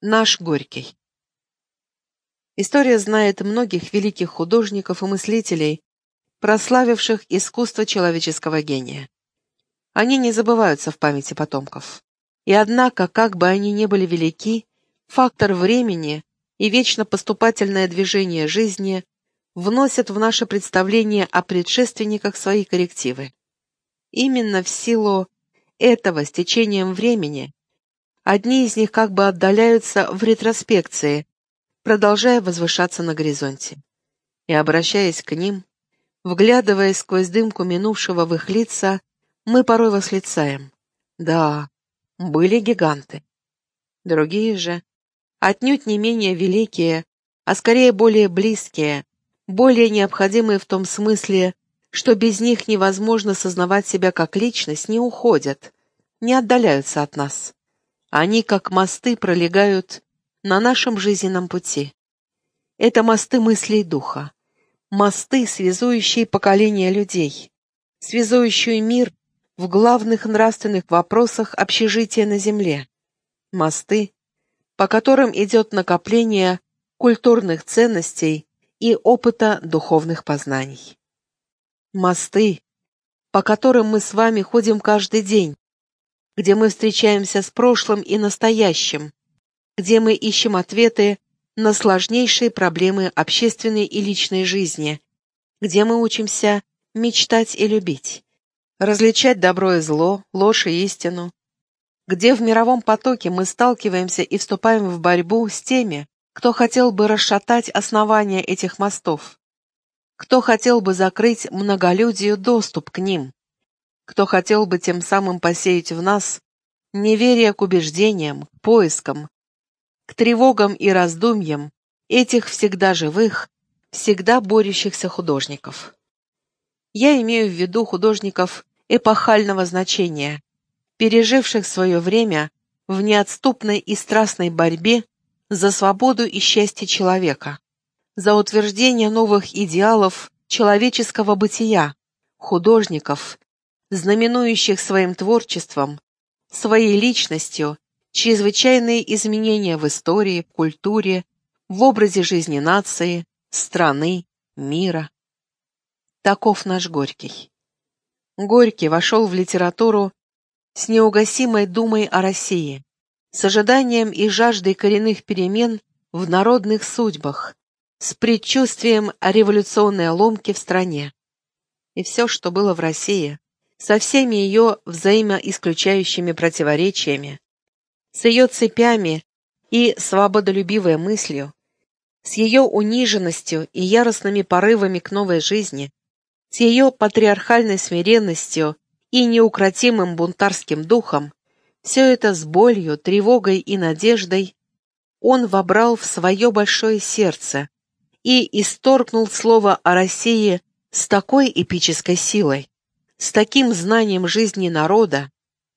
Наш Горький. История знает многих великих художников и мыслителей, прославивших искусство человеческого гения. Они не забываются в памяти потомков. И однако, как бы они ни были велики, фактор времени и вечно поступательное движение жизни вносят в наше представление о предшественниках свои коррективы. Именно в силу этого с течением времени Одни из них как бы отдаляются в ретроспекции, продолжая возвышаться на горизонте. И, обращаясь к ним, вглядываясь сквозь дымку минувшего в их лица, мы порой восклицаем. Да, были гиганты. Другие же, отнюдь не менее великие, а скорее более близкие, более необходимые в том смысле, что без них невозможно сознавать себя как личность, не уходят, не отдаляются от нас. Они, как мосты, пролегают на нашем жизненном пути. Это мосты мыслей духа, мосты, связующие поколения людей, связующие мир в главных нравственных вопросах общежития на земле, мосты, по которым идет накопление культурных ценностей и опыта духовных познаний. Мосты, по которым мы с вами ходим каждый день, где мы встречаемся с прошлым и настоящим, где мы ищем ответы на сложнейшие проблемы общественной и личной жизни, где мы учимся мечтать и любить, различать добро и зло, ложь и истину, где в мировом потоке мы сталкиваемся и вступаем в борьбу с теми, кто хотел бы расшатать основания этих мостов, кто хотел бы закрыть многолюдию доступ к ним, кто хотел бы тем самым посеять в нас неверие к убеждениям, к поискам, к тревогам и раздумьям этих всегда живых, всегда борющихся художников. Я имею в виду художников эпохального значения, переживших свое время в неотступной и страстной борьбе за свободу и счастье человека, за утверждение новых идеалов человеческого бытия, художников, знаменующих своим творчеством, своей личностью чрезвычайные изменения в истории, культуре, в образе жизни нации, страны, мира. Таков наш Горький. Горький вошел в литературу с неугасимой думой о России, с ожиданием и жаждой коренных перемен в народных судьбах, с предчувствием революционной ломки в стране. И все, что было в России, со всеми ее взаимоисключающими противоречиями, с ее цепями и свободолюбивой мыслью, с ее униженностью и яростными порывами к новой жизни, с ее патриархальной смиренностью и неукротимым бунтарским духом, все это с болью, тревогой и надеждой он вобрал в свое большое сердце и исторгнул слово о России с такой эпической силой, с таким знанием жизни народа,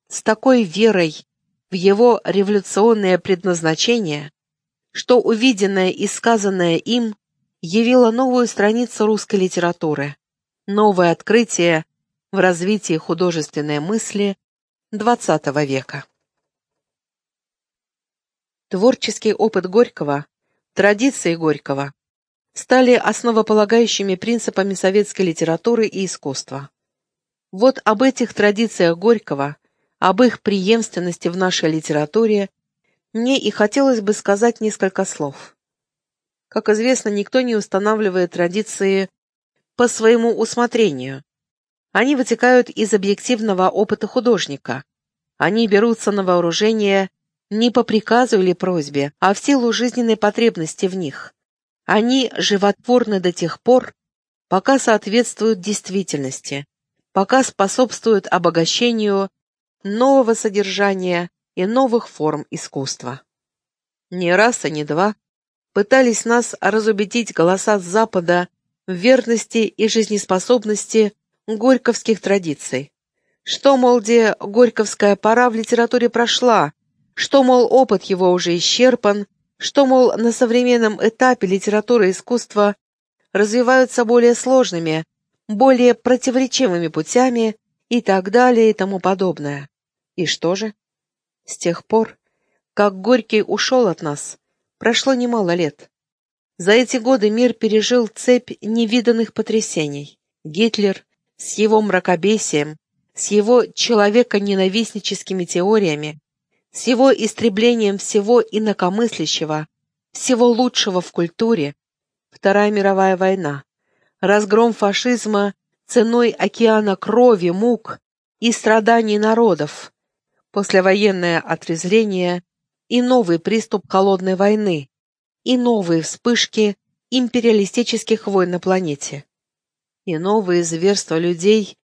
с такой верой в его революционное предназначение, что увиденное и сказанное им явило новую страницу русской литературы, новое открытие в развитии художественной мысли XX века. Творческий опыт Горького, традиции Горького стали основополагающими принципами советской литературы и искусства. Вот об этих традициях Горького, об их преемственности в нашей литературе мне и хотелось бы сказать несколько слов. Как известно, никто не устанавливает традиции по своему усмотрению. Они вытекают из объективного опыта художника. Они берутся на вооружение не по приказу или просьбе, а в силу жизненной потребности в них. Они животворны до тех пор, пока соответствуют действительности, пока способствует обогащению нового содержания и новых форм искусства. Не раз, а не два пытались нас разубедить голоса с Запада в верности и жизнеспособности горьковских традиций. Что, мол, где горьковская пора в литературе прошла, что, мол, опыт его уже исчерпан, что, мол, на современном этапе литература и искусство развиваются более сложными, более противоречивыми путями и так далее и тому подобное. И что же? С тех пор, Как Горький ушел от нас, прошло немало лет. За эти годы мир пережил цепь невиданных потрясений. Гитлер с его мракобесием, с его человеконенавистническими теориями, с его истреблением всего инакомыслящего, всего лучшего в культуре, Вторая мировая война, разгром фашизма ценой океана крови, мук и страданий народов, послевоенное отрезвление и новый приступ холодной войны, и новые вспышки империалистических войн на планете, и новые зверства людей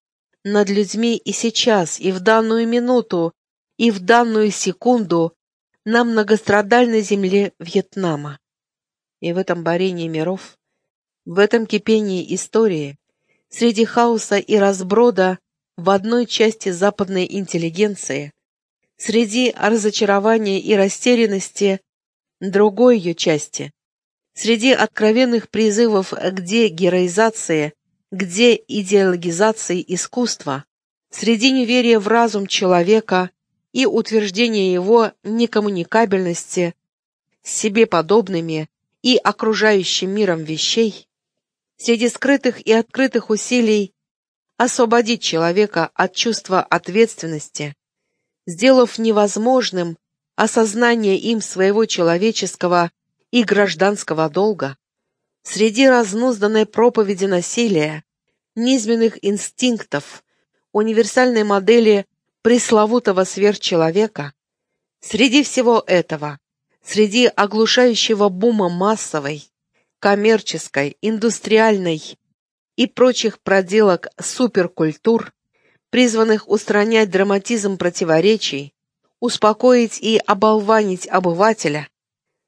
над людьми и сейчас, и в данную минуту, и в данную секунду на многострадальной земле Вьетнама. И в этом борении миров, в этом кипении истории, среди хаоса и разброда в одной части западной интеллигенции, среди разочарования и растерянности другой ее части, среди откровенных призывов к дегероизации, к деидеологизации искусства, среди неверия в разум человека и утверждения его некоммуникабельности себе подобными и окружающим миром вещей, среди скрытых и открытых усилий освободить человека от чувства ответственности, сделав невозможным осознание им своего человеческого и гражданского долга, среди разнузданной проповеди насилия, низменных инстинктов, универсальной модели пресловутого сверхчеловека, среди всего этого, среди оглушающего бума массовой, коммерческой, индустриальной и прочих проделок суперкультур, призванных устранять драматизм противоречий, успокоить и оболванить обывателя,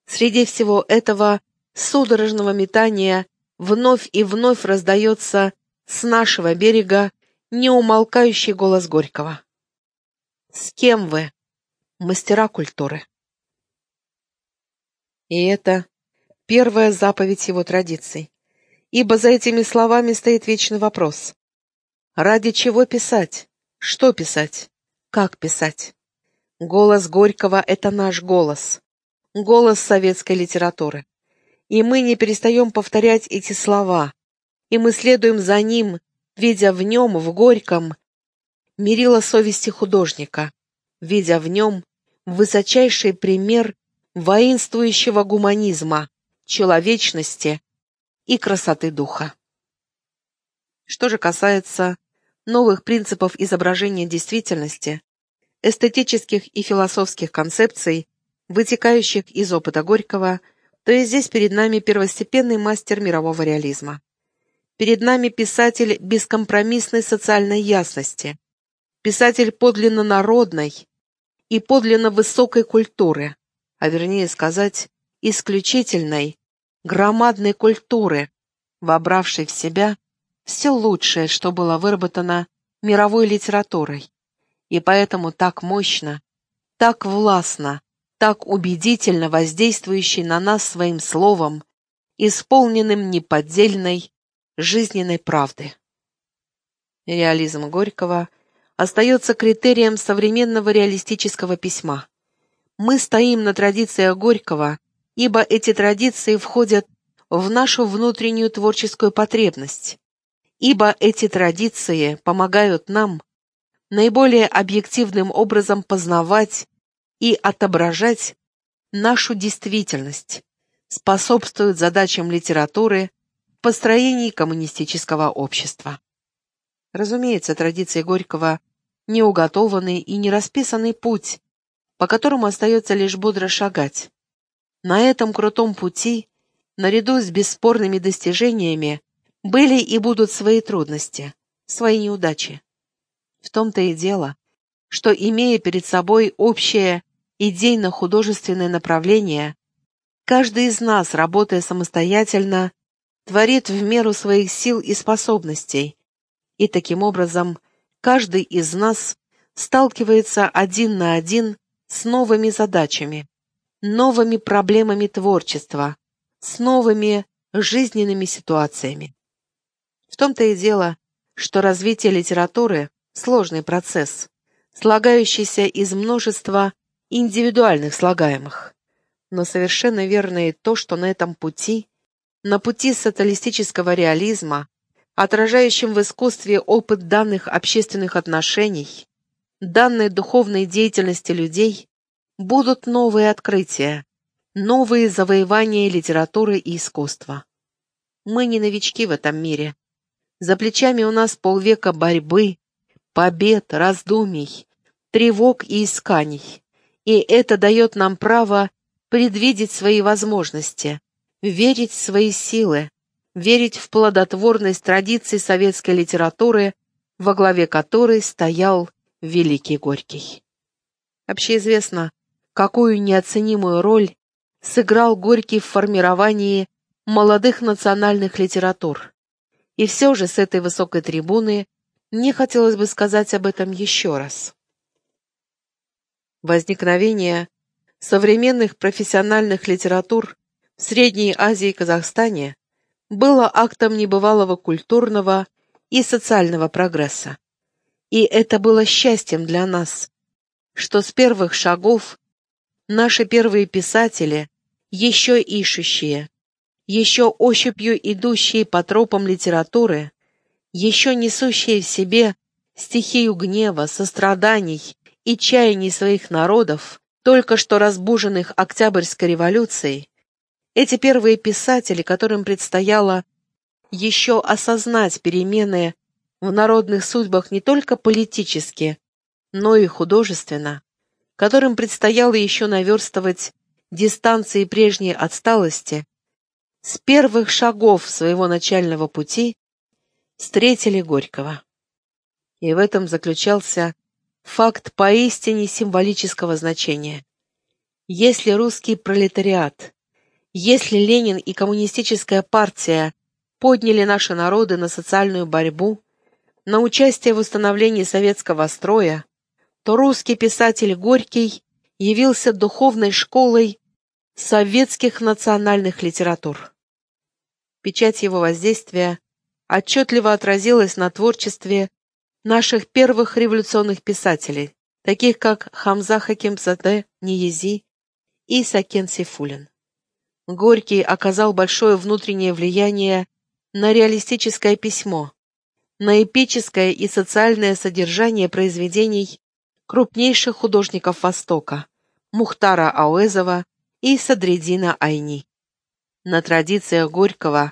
среди всего этого судорожного метания вновь и вновь раздается с нашего берега неумолкающий голос Горького. «С кем вы, мастера культуры?» И это первая заповедь его традиций, ибо за этими словами стоит вечный вопрос. Ради чего писать? Что писать? Как писать? Голос Горького — это наш голос, голос советской литературы. И мы не перестаем повторять эти слова, и мы следуем за ним, видя в нем, в Горьком, мерило совести художника, видя в нем высочайший пример воинствующего гуманизма, человечности и красоты духа. Что же касается новых принципов изображения действительности, эстетических и философских концепций, вытекающих из опыта Горького, то и здесь перед нами первостепенный мастер мирового реализма. Перед нами писатель бескомпромиссной социальной ясности, писатель подлинно народной и подлинно высокой культуры, а вернее сказать, исключительной, громадной культуры, вобравшей в себя все лучшее, что было выработано мировой литературой, и поэтому так мощно, так властно, так убедительно воздействующей на нас своим словом, исполненным неподдельной жизненной правды. Реализм Горького остается критерием современного реалистического письма. Мы стоим на традициях Горького, ибо эти традиции входят в нашу внутреннюю творческую потребность, ибо эти традиции помогают нам наиболее объективным образом познавать и отображать нашу действительность, способствуют задачам литературы в построении коммунистического общества. Разумеется, традиции Горького – неуготованный и нерасписанный путь, по которому остается лишь бодро шагать. На этом крутом пути, наряду с бесспорными достижениями, были и будут свои трудности, свои неудачи. В том-то и дело, что, имея перед собой общее идейно-художественное направление, каждый из нас, работая самостоятельно, творит в меру своих сил и способностей, и таким образом каждый из нас сталкивается один на один с новыми задачами, новыми проблемами творчества, с новыми жизненными ситуациями. В том-то и дело, что развитие литературы – сложный процесс, слагающийся из множества индивидуальных слагаемых. Но совершенно верно и то, что на этом пути, на пути социалистического реализма, отражающем в искусстве опыт данных общественных отношений, данной духовной деятельности людей, будут новые открытия, новые завоевания литературы и искусства. Мы не новички в этом мире. За плечами у нас полвека борьбы, побед, раздумий, тревог и исканий, и это дает нам право предвидеть свои возможности, верить в свои силы, верить в плодотворность традиций советской литературы, во главе которой стоял Великий Горький. Общеизвестно, какую неоценимую роль сыграл Горький в формировании молодых национальных литератур. И все же с этой высокой трибуны мне хотелось бы сказать об этом еще раз. Возникновение современных профессиональных литератур в Средней Азии и Казахстане было актом небывалого культурного и социального прогресса. И это было счастьем для нас, что с первых шагов наши первые писатели, еще ищущие, еще ощупью идущие по тропам литературы, еще несущие в себе стихию гнева, состраданий и чаяний своих народов, только что разбуженных Октябрьской революцией, эти первые писатели, которым предстояло еще осознать перемены в народных судьбах не только политически, но и художественно, которым предстояло еще наверстывать дистанции прежней отсталости, с первых шагов своего начального пути встретили Горького. И в этом заключался факт поистине символического значения. Если русский пролетариат, если Ленин и коммунистическая партия подняли наши народы на социальную борьбу, на участие в установлении советского строя, то русский писатель Горький явился духовной школой советских национальных литератур. Печать его воздействия отчетливо отразилась на творчестве наших первых революционных писателей, таких как Хамза Хакимзаде Ниези и Сакен Сейфулин. Горький оказал большое внутреннее влияние на реалистическое письмо, на эпическое и социальное содержание произведений крупнейших художников Востока Мухтара Ауэзова и Садредина Айни. На традициях Горького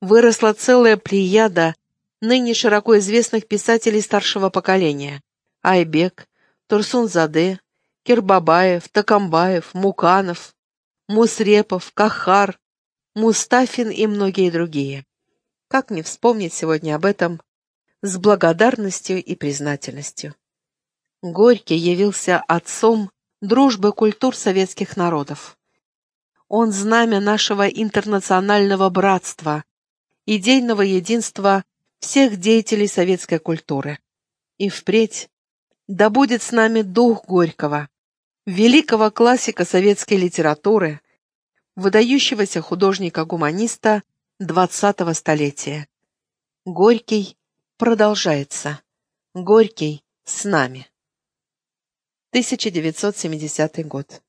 выросла целая плеяда ныне широко известных писателей старшего поколения Айбек, Турсунзаде, Кирбабаев, Такамбаев, Муканов, Мусрепов, Кахар, Мустафин и многие другие. Как не вспомнить сегодня об этом с благодарностью и признательностью. Горький явился отцом дружбы культур советских народов. Он знамя нашего интернационального братства, идейного единства всех деятелей советской культуры. И впредь да будет с нами дух Горького, великого классика советской литературы, выдающегося художника-гуманиста XX столетия. Горький продолжается. Горький с нами. 1970 год.